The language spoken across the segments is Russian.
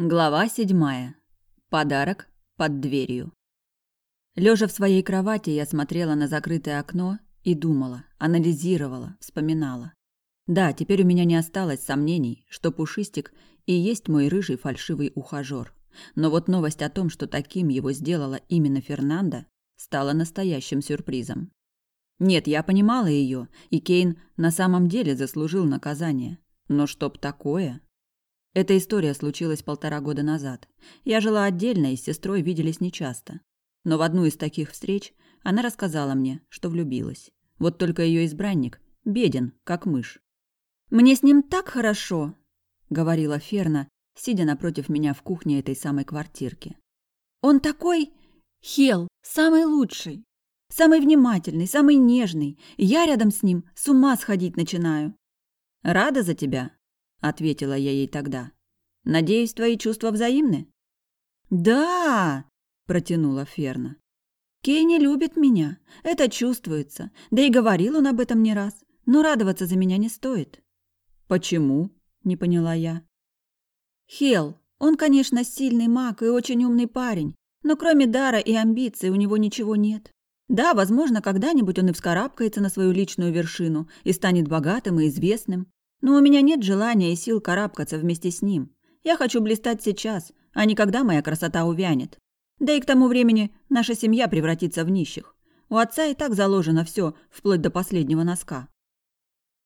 Глава седьмая. Подарок под дверью. Лежа в своей кровати, я смотрела на закрытое окно и думала, анализировала, вспоминала. Да, теперь у меня не осталось сомнений, что Пушистик и есть мой рыжий фальшивый ухажёр. Но вот новость о том, что таким его сделала именно Фернанда, стала настоящим сюрпризом. Нет, я понимала ее, и Кейн на самом деле заслужил наказание. Но чтоб такое... Эта история случилась полтора года назад. Я жила отдельно и с сестрой виделись нечасто. Но в одну из таких встреч она рассказала мне, что влюбилась. Вот только ее избранник беден, как мышь. «Мне с ним так хорошо», — говорила Ферна, сидя напротив меня в кухне этой самой квартирки. «Он такой... Хел, самый лучший, самый внимательный, самый нежный. Я рядом с ним с ума сходить начинаю». «Рада за тебя», — ответила я ей тогда. «Надеюсь, твои чувства взаимны?» «Да!» — протянула Ферна. «Кей не любит меня, это чувствуется, да и говорил он об этом не раз, но радоваться за меня не стоит». «Почему?» — не поняла я. «Хел, он, конечно, сильный маг и очень умный парень, но кроме дара и амбиций у него ничего нет. Да, возможно, когда-нибудь он и вскарабкается на свою личную вершину и станет богатым и известным, но у меня нет желания и сил карабкаться вместе с ним. Я хочу блистать сейчас, а не когда моя красота увянет. Да и к тому времени наша семья превратится в нищих. У отца и так заложено все, вплоть до последнего носка.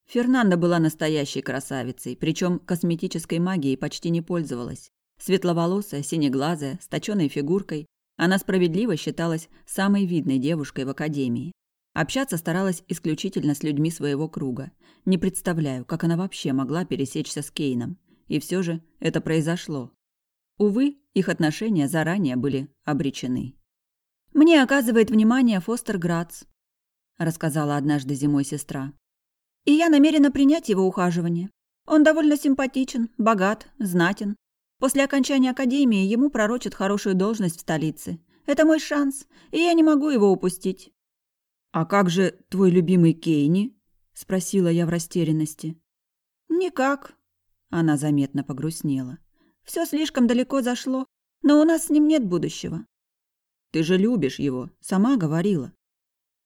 Фернанда была настоящей красавицей, причем косметической магией почти не пользовалась. Светловолосая, синеглазая, с точенной фигуркой, она справедливо считалась самой видной девушкой в академии. Общаться старалась исключительно с людьми своего круга. Не представляю, как она вообще могла пересечься с Кейном. И все же это произошло. Увы, их отношения заранее были обречены. «Мне оказывает внимание Фостер Грац», – рассказала однажды зимой сестра. «И я намерена принять его ухаживание. Он довольно симпатичен, богат, знатен. После окончания академии ему пророчат хорошую должность в столице. Это мой шанс, и я не могу его упустить. «А как же твой любимый Кейни?» – спросила я в растерянности. «Никак». Она заметно погрустнела. Все слишком далеко зашло, но у нас с ним нет будущего». «Ты же любишь его, сама говорила».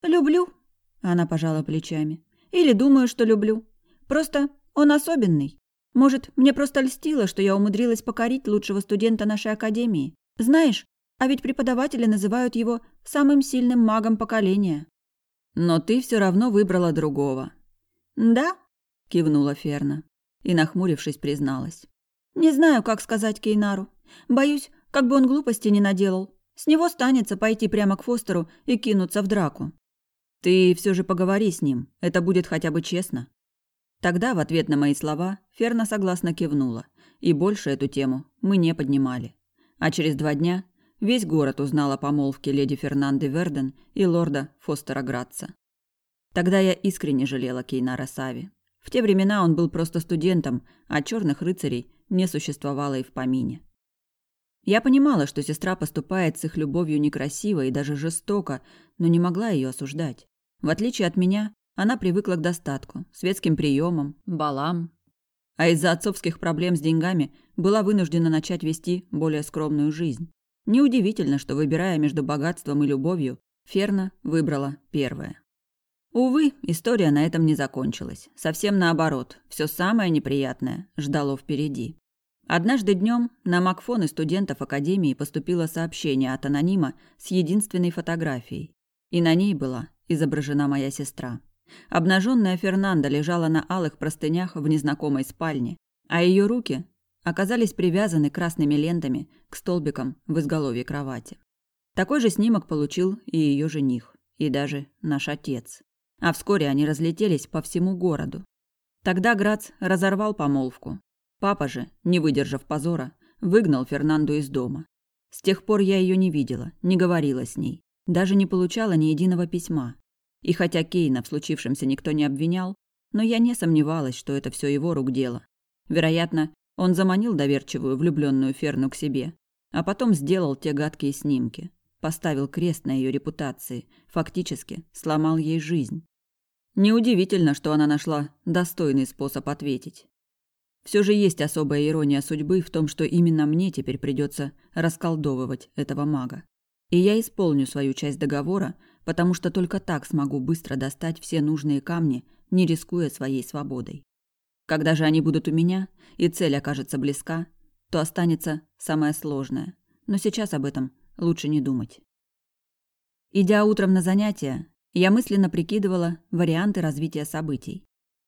«Люблю», – она пожала плечами. «Или думаю, что люблю. Просто он особенный. Может, мне просто льстило, что я умудрилась покорить лучшего студента нашей академии. Знаешь, а ведь преподаватели называют его самым сильным магом поколения». Но ты все равно выбрала другого. Да? кивнула Ферна и, нахмурившись, призналась. Не знаю, как сказать Кейнару. Боюсь, как бы он глупости не наделал. С него станется пойти прямо к Фостеру и кинуться в драку. Ты все же поговори с ним, это будет хотя бы честно. Тогда, в ответ на мои слова, Ферна согласно кивнула, и больше эту тему мы не поднимали. А через два дня Весь город узнал о помолвке леди Фернанды Верден и лорда Фостера Градца. Тогда я искренне жалела Кейнара Сави. В те времена он был просто студентом, а черных рыцарей не существовало и в помине. Я понимала, что сестра поступает с их любовью некрасиво и даже жестоко, но не могла ее осуждать. В отличие от меня, она привыкла к достатку, светским приемам, балам, а из-за отцовских проблем с деньгами была вынуждена начать вести более скромную жизнь. Неудивительно, что, выбирая между богатством и любовью, Ферна выбрала первое. Увы, история на этом не закончилась. Совсем наоборот, все самое неприятное ждало впереди. Однажды днем на Макфон студентов Академии поступило сообщение от анонима с единственной фотографией. И на ней была изображена моя сестра. Обнаженная Фернанда лежала на алых простынях в незнакомой спальне, а ее руки оказались привязаны красными лентами к столбикам в изголовье кровати. Такой же снимок получил и ее жених, и даже наш отец. А вскоре они разлетелись по всему городу. Тогда Грац разорвал помолвку. Папа же, не выдержав позора, выгнал Фернанду из дома. С тех пор я ее не видела, не говорила с ней, даже не получала ни единого письма. И хотя Кейна в случившемся никто не обвинял, но я не сомневалась, что это все его рук дело. Вероятно, он заманил доверчивую влюбленную Ферну к себе, а потом сделал те гадкие снимки, поставил крест на ее репутации, фактически сломал ей жизнь. Неудивительно, что она нашла достойный способ ответить. Все же есть особая ирония судьбы в том, что именно мне теперь придется расколдовывать этого мага. И я исполню свою часть договора, потому что только так смогу быстро достать все нужные камни, не рискуя своей свободой. Когда же они будут у меня, и цель окажется близка, то останется самое сложное. Но сейчас об этом лучше не думать. Идя утром на занятия, я мысленно прикидывала варианты развития событий.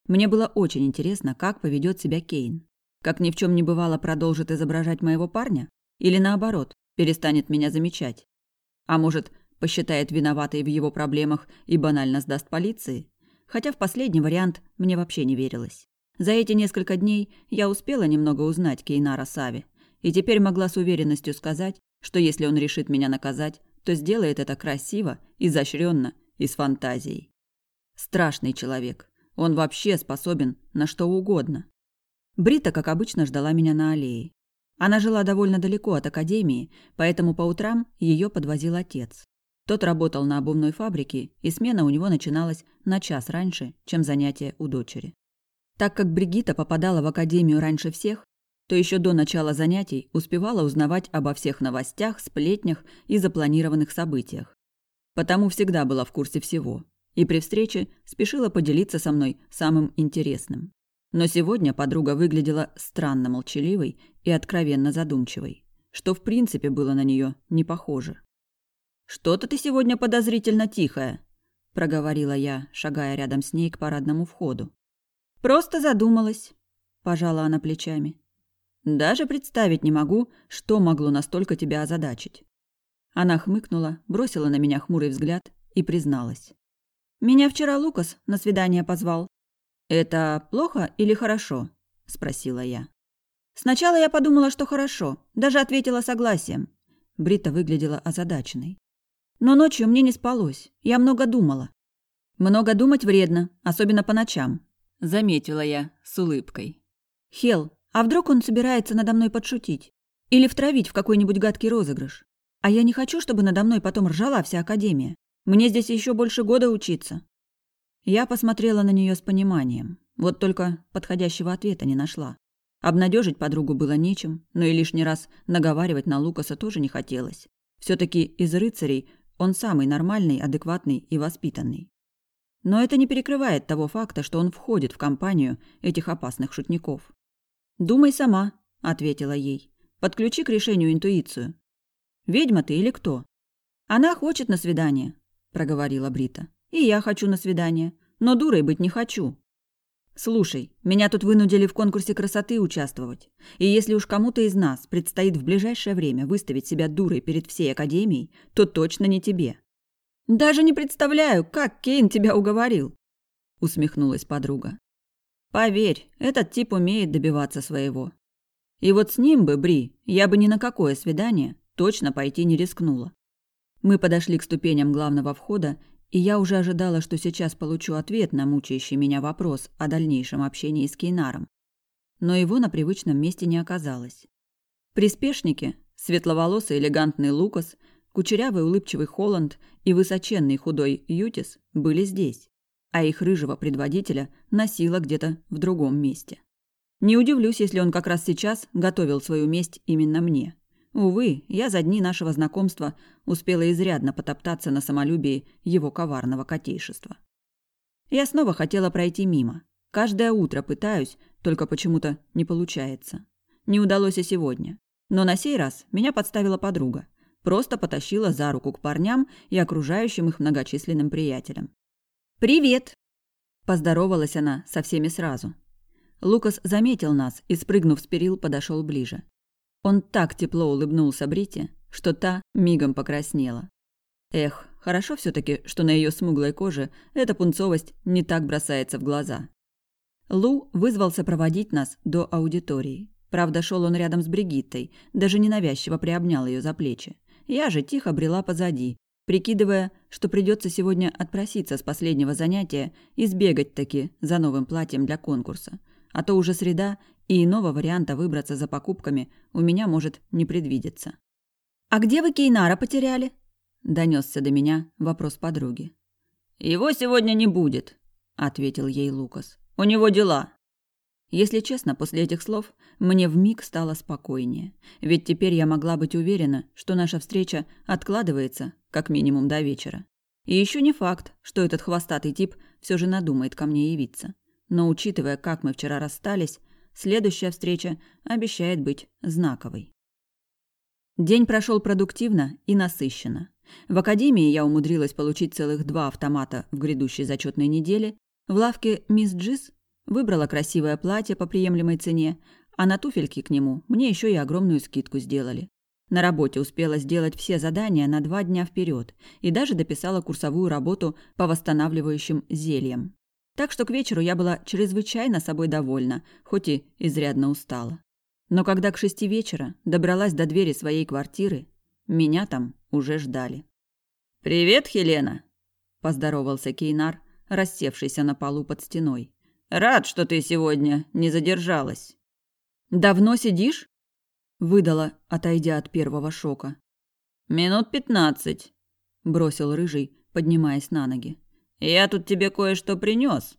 Мне было очень интересно, как поведет себя Кейн. Как ни в чем не бывало, продолжит изображать моего парня? Или наоборот, перестанет меня замечать? А может, посчитает виноватой в его проблемах и банально сдаст полиции? Хотя в последний вариант мне вообще не верилось. За эти несколько дней я успела немного узнать Кейнара Сави, и теперь могла с уверенностью сказать, что если он решит меня наказать, то сделает это красиво, изощренно и с фантазией. Страшный человек, он вообще способен на что угодно. Брита, как обычно, ждала меня на аллее. Она жила довольно далеко от академии, поэтому по утрам ее подвозил отец. Тот работал на обувной фабрике, и смена у него начиналась на час раньше, чем занятие у дочери. Так как Бригита попадала в академию раньше всех, то еще до начала занятий успевала узнавать обо всех новостях, сплетнях и запланированных событиях. Потому всегда была в курсе всего, и при встрече спешила поделиться со мной самым интересным. Но сегодня подруга выглядела странно молчаливой и откровенно задумчивой, что в принципе было на нее не похоже. «Что-то ты сегодня подозрительно тихая», – проговорила я, шагая рядом с ней к парадному входу. «Просто задумалась», – пожала она плечами. «Даже представить не могу, что могло настолько тебя озадачить». Она хмыкнула, бросила на меня хмурый взгляд и призналась. Меня вчера Лукас на свидание позвал. Это плохо или хорошо? спросила я. Сначала я подумала, что хорошо, даже ответила согласием. Брита выглядела озадаченной. Но ночью мне не спалось. Я много думала. Много думать вредно, особенно по ночам, заметила я с улыбкой. Хел, а вдруг он собирается надо мной подшутить или втравить в какой-нибудь гадкий розыгрыш? А я не хочу, чтобы надо мной потом ржала вся академия. Мне здесь еще больше года учиться». Я посмотрела на нее с пониманием. Вот только подходящего ответа не нашла. Обнадежить подругу было нечем, но и лишний раз наговаривать на Лукаса тоже не хотелось. все таки из рыцарей он самый нормальный, адекватный и воспитанный. Но это не перекрывает того факта, что он входит в компанию этих опасных шутников. «Думай сама», — ответила ей. «Подключи к решению интуицию. Ведьма ты или кто? Она хочет на свидание, – проговорила Брита. «И я хочу на свидание, но дурой быть не хочу». «Слушай, меня тут вынудили в конкурсе красоты участвовать. И если уж кому-то из нас предстоит в ближайшее время выставить себя дурой перед всей Академией, то точно не тебе». «Даже не представляю, как Кейн тебя уговорил», – усмехнулась подруга. «Поверь, этот тип умеет добиваться своего. И вот с ним бы, Бри, я бы ни на какое свидание точно пойти не рискнула. Мы подошли к ступеням главного входа, и я уже ожидала, что сейчас получу ответ на мучающий меня вопрос о дальнейшем общении с Кейнаром. Но его на привычном месте не оказалось. Приспешники, светловолосый элегантный Лукас, кучерявый улыбчивый Холланд и высоченный худой Ютис были здесь, а их рыжего предводителя носило где-то в другом месте. Не удивлюсь, если он как раз сейчас готовил свою месть именно мне. Увы, я за дни нашего знакомства успела изрядно потоптаться на самолюбии его коварного котейшества. Я снова хотела пройти мимо. Каждое утро пытаюсь, только почему-то не получается. Не удалось и сегодня. Но на сей раз меня подставила подруга. Просто потащила за руку к парням и окружающим их многочисленным приятелям. «Привет!» Поздоровалась она со всеми сразу. Лукас заметил нас и, спрыгнув с перил, подошел ближе. Он так тепло улыбнулся Брите, что та мигом покраснела. Эх, хорошо все таки что на ее смуглой коже эта пунцовость не так бросается в глаза. Лу вызвался проводить нас до аудитории. Правда, шел он рядом с Бригиттой, даже ненавязчиво приобнял ее за плечи. Я же тихо брела позади, прикидывая, что придется сегодня отпроситься с последнего занятия и сбегать таки за новым платьем для конкурса. А то уже среда, и иного варианта выбраться за покупками у меня может не предвидеться. «А где вы Кейнара потеряли?» – донесся до меня вопрос подруги. «Его сегодня не будет», – ответил ей Лукас. «У него дела». Если честно, после этих слов мне вмиг стало спокойнее, ведь теперь я могла быть уверена, что наша встреча откладывается как минимум до вечера. И еще не факт, что этот хвостатый тип все же надумает ко мне явиться. Но учитывая, как мы вчера расстались, следующая встреча обещает быть знаковой. День прошел продуктивно и насыщенно. В академии я умудрилась получить целых два автомата в грядущей зачетной неделе. В лавке «Мисс Джиз» выбрала красивое платье по приемлемой цене, а на туфельки к нему мне еще и огромную скидку сделали. На работе успела сделать все задания на два дня вперед и даже дописала курсовую работу по восстанавливающим зельям. Так что к вечеру я была чрезвычайно собой довольна, хоть и изрядно устала. Но когда к шести вечера добралась до двери своей квартиры, меня там уже ждали. «Привет, Хелена!» – поздоровался Кейнар, рассевшийся на полу под стеной. «Рад, что ты сегодня не задержалась». «Давно сидишь?» – выдала, отойдя от первого шока. «Минут пятнадцать», – бросил Рыжий, поднимаясь на ноги. «Я тут тебе кое-что принес.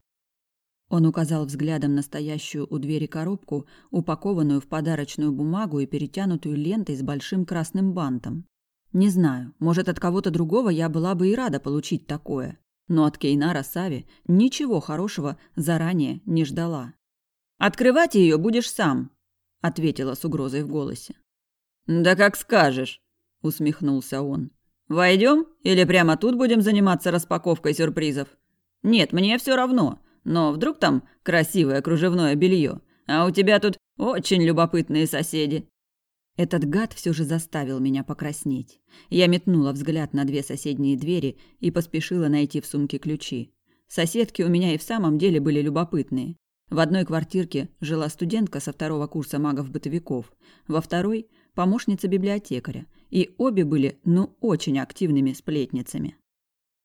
Он указал взглядом на стоящую у двери коробку, упакованную в подарочную бумагу и перетянутую лентой с большим красным бантом. Не знаю, может, от кого-то другого я была бы и рада получить такое, но от Кейнара Сави ничего хорошего заранее не ждала. «Открывать ее будешь сам», — ответила с угрозой в голосе. «Да как скажешь», — усмехнулся он. «Войдем или прямо тут будем заниматься распаковкой сюрпризов? Нет, мне все равно. Но вдруг там красивое кружевное белье, а у тебя тут очень любопытные соседи. Этот гад все же заставил меня покраснеть. Я метнула взгляд на две соседние двери и поспешила найти в сумке ключи. Соседки у меня и в самом деле были любопытные. В одной квартирке жила студентка со второго курса магов-бытовиков, во второй – помощница библиотекаря, и обе были, ну, очень активными сплетницами.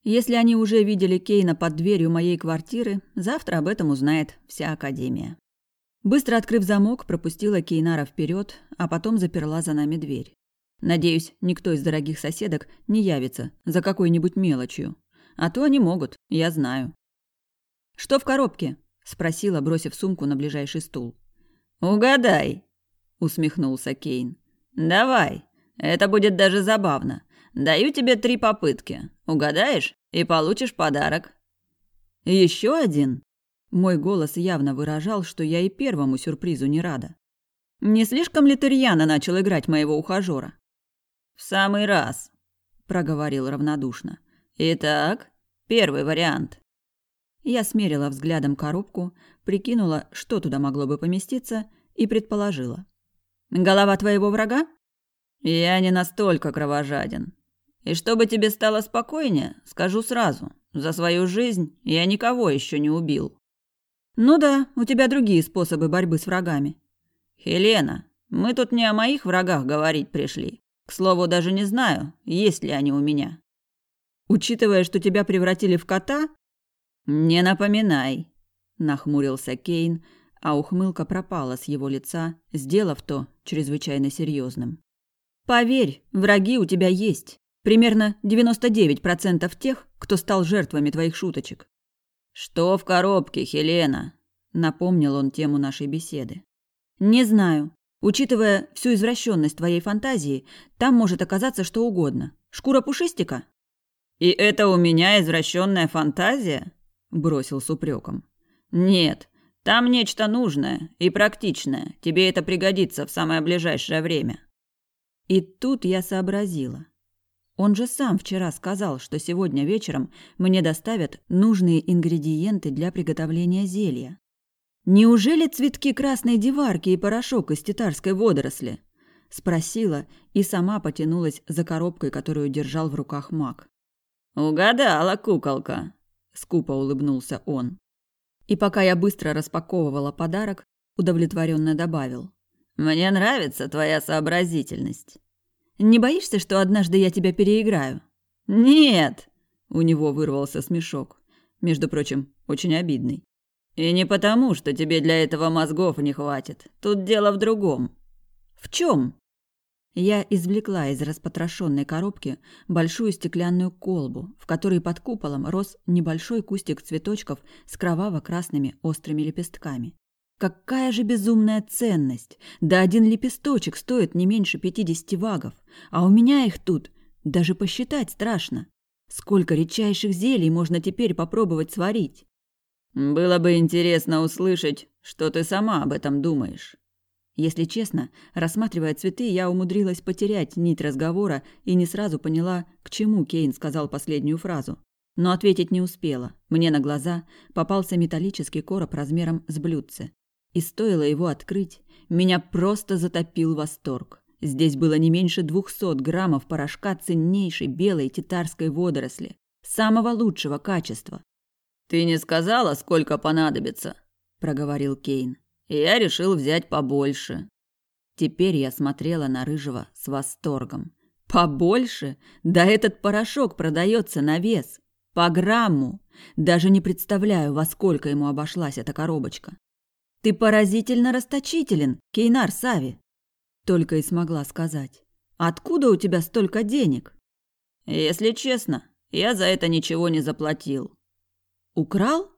Если они уже видели Кейна под дверью моей квартиры, завтра об этом узнает вся Академия. Быстро открыв замок, пропустила Кейнара вперед, а потом заперла за нами дверь. Надеюсь, никто из дорогих соседок не явится за какой-нибудь мелочью. А то они могут, я знаю. «Что в коробке?» – спросила, бросив сумку на ближайший стул. «Угадай!» – усмехнулся Кейн. «Давай, это будет даже забавно. Даю тебе три попытки. Угадаешь и получишь подарок. Еще один? Мой голос явно выражал, что я и первому сюрпризу не рада. Не слишком ли ты рьяно начал играть моего ухажера? В самый раз, проговорил равнодушно. Итак, первый вариант. Я смерила взглядом коробку, прикинула, что туда могло бы поместиться, и предположила. «Голова твоего врага?» «Я не настолько кровожаден. И чтобы тебе стало спокойнее, скажу сразу, за свою жизнь я никого еще не убил. Ну да, у тебя другие способы борьбы с врагами. Хелена, мы тут не о моих врагах говорить пришли. К слову, даже не знаю, есть ли они у меня. Учитывая, что тебя превратили в кота, не напоминай, нахмурился Кейн, а ухмылка пропала с его лица, сделав то чрезвычайно серьезным. Поверь, враги у тебя есть. Примерно 99% тех, кто стал жертвами твоих шуточек. Что в коробке, Хелена? напомнил он тему нашей беседы. Не знаю. Учитывая всю извращенность твоей фантазии, там может оказаться что угодно. Шкура пушистика? И это у меня извращенная фантазия? бросил с упреком. Нет, там нечто нужное и практичное. Тебе это пригодится в самое ближайшее время. И тут я сообразила. Он же сам вчера сказал, что сегодня вечером мне доставят нужные ингредиенты для приготовления зелья. Неужели цветки красной деварки и порошок из титарской водоросли? Спросила и сама потянулась за коробкой, которую держал в руках маг. «Угадала, куколка!» – скупо улыбнулся он. И пока я быстро распаковывала подарок, удовлетворенно добавил. «Мне нравится твоя сообразительность. Не боишься, что однажды я тебя переиграю? Нет, у него вырвался смешок, между прочим, очень обидный. И не потому, что тебе для этого мозгов не хватит. Тут дело в другом. В чем? Я извлекла из распотрошенной коробки большую стеклянную колбу, в которой под куполом рос небольшой кустик цветочков с кроваво-красными острыми лепестками. Какая же безумная ценность! Да один лепесточек стоит не меньше пятидесяти вагов, а у меня их тут даже посчитать страшно. Сколько редчайших зелий можно теперь попробовать сварить? Было бы интересно услышать, что ты сама об этом думаешь. Если честно, рассматривая цветы, я умудрилась потерять нить разговора и не сразу поняла, к чему Кейн сказал последнюю фразу. Но ответить не успела. Мне на глаза попался металлический короб размером с блюдце. И стоило его открыть, меня просто затопил восторг. Здесь было не меньше двухсот граммов порошка ценнейшей белой титарской водоросли, самого лучшего качества. «Ты не сказала, сколько понадобится?» – проговорил Кейн. «Я решил взять побольше». Теперь я смотрела на Рыжего с восторгом. «Побольше? Да этот порошок продается на вес. По грамму. Даже не представляю, во сколько ему обошлась эта коробочка. Ты поразительно расточителен, Кейнар Сави. Только и смогла сказать. Откуда у тебя столько денег? Если честно, я за это ничего не заплатил. Украл?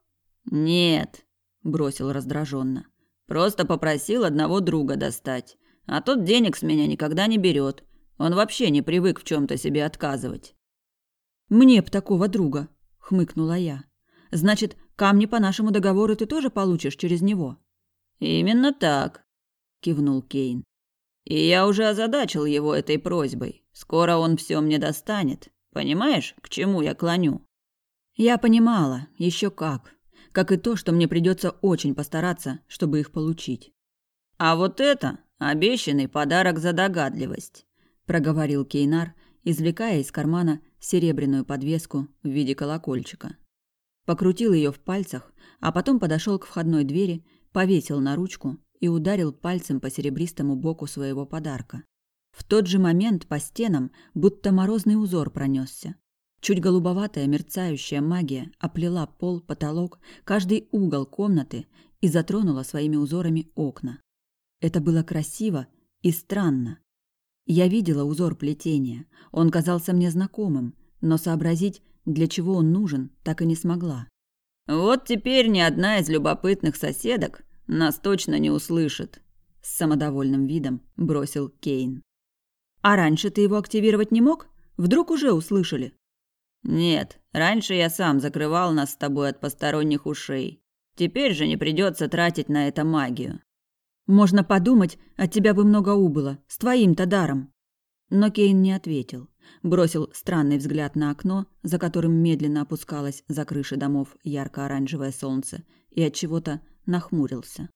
Нет, бросил раздраженно. Просто попросил одного друга достать. А тот денег с меня никогда не берет. Он вообще не привык в чем-то себе отказывать. Мне б такого друга, хмыкнула я. Значит, камни по нашему договору ты тоже получишь через него? Именно так, кивнул Кейн. И я уже озадачил его этой просьбой. Скоро он все мне достанет. Понимаешь, к чему я клоню? Я понимала, еще как. Как и то, что мне придется очень постараться, чтобы их получить. А вот это обещанный подарок за догадливость, проговорил Кейнар, извлекая из кармана серебряную подвеску в виде колокольчика. Покрутил ее в пальцах, а потом подошел к входной двери повесил на ручку и ударил пальцем по серебристому боку своего подарка. В тот же момент по стенам будто морозный узор пронесся. Чуть голубоватая мерцающая магия оплела пол, потолок, каждый угол комнаты и затронула своими узорами окна. Это было красиво и странно. Я видела узор плетения, он казался мне знакомым, но сообразить, для чего он нужен, так и не смогла. «Вот теперь ни одна из любопытных соседок нас точно не услышит, с самодовольным видом бросил Кейн. А раньше ты его активировать не мог? Вдруг уже услышали? Нет, раньше я сам закрывал нас с тобой от посторонних ушей. Теперь же не придется тратить на это магию. Можно подумать, от тебя бы много убыло, с твоим-то даром. Но Кейн не ответил. Бросил странный взгляд на окно, за которым медленно опускалось за крыши домов ярко-оранжевое солнце, и от чего-то нахмурился.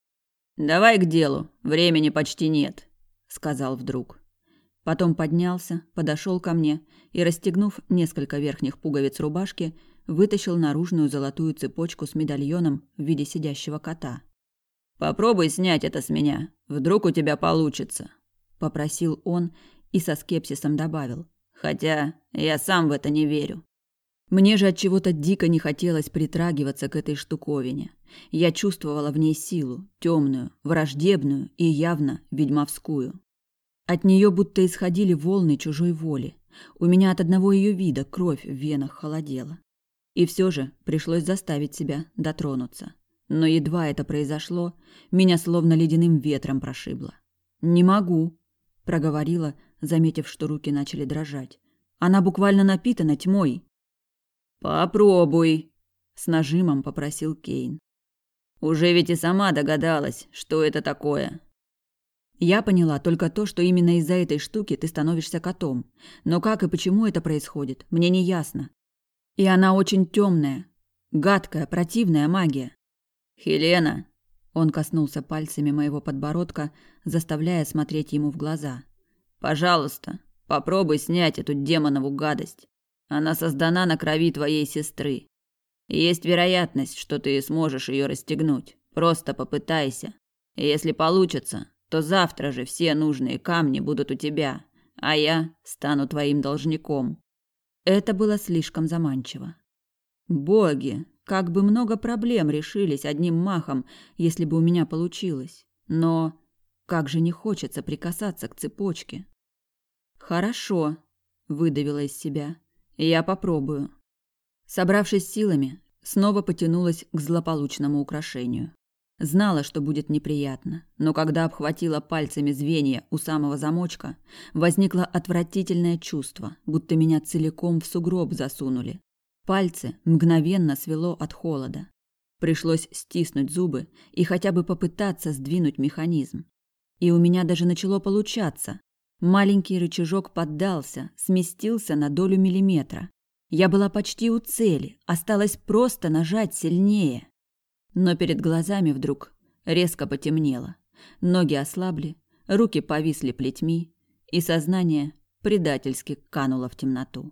Давай к делу, времени почти нет, сказал вдруг. Потом поднялся, подошел ко мне и, расстегнув несколько верхних пуговиц рубашки, вытащил наружную золотую цепочку с медальоном в виде сидящего кота. Попробуй снять это с меня, вдруг у тебя получится, попросил он и со скепсисом добавил: хотя я сам в это не верю. Мне же от чего-то дико не хотелось притрагиваться к этой штуковине. Я чувствовала в ней силу, темную, враждебную и явно ведьмовскую. От нее будто исходили волны чужой воли. У меня от одного ее вида кровь в венах холодела. И все же пришлось заставить себя дотронуться. Но едва это произошло, меня словно ледяным ветром прошибло. «Не могу», – проговорила, заметив, что руки начали дрожать. «Она буквально напитана тьмой». «Попробуй», – с нажимом попросил Кейн. «Уже ведь и сама догадалась, что это такое». Я поняла только то, что именно из-за этой штуки ты становишься котом. Но как и почему это происходит, мне не ясно. И она очень темная, гадкая, противная магия. Хелена, он коснулся пальцами моего подбородка, заставляя смотреть ему в глаза. Пожалуйста, попробуй снять эту демонову гадость. Она создана на крови твоей сестры. есть вероятность, что ты сможешь ее расстегнуть. Просто попытайся. И если получится, то завтра же все нужные камни будут у тебя, а я стану твоим должником. Это было слишком заманчиво. Боги, как бы много проблем решились одним махом, если бы у меня получилось. Но как же не хочется прикасаться к цепочке. Хорошо, выдавила из себя. Я попробую. Собравшись силами, снова потянулась к злополучному украшению. Знала, что будет неприятно, но когда обхватила пальцами звенья у самого замочка, возникло отвратительное чувство, будто меня целиком в сугроб засунули. Пальцы мгновенно свело от холода. Пришлось стиснуть зубы и хотя бы попытаться сдвинуть механизм. И у меня даже начало получаться. Маленький рычажок поддался, сместился на долю миллиметра. Я была почти у цели, осталось просто нажать сильнее. Но перед глазами вдруг резко потемнело. Ноги ослабли, руки повисли плетьми, и сознание предательски кануло в темноту.